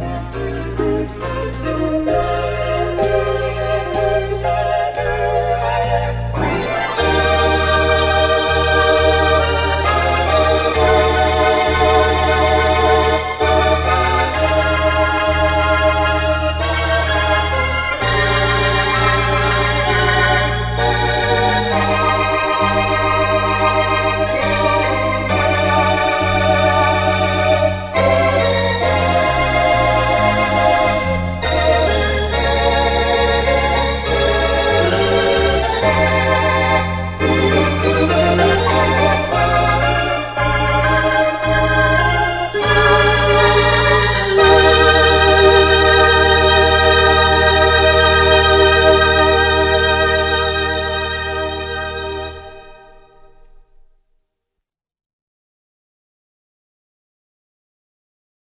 Música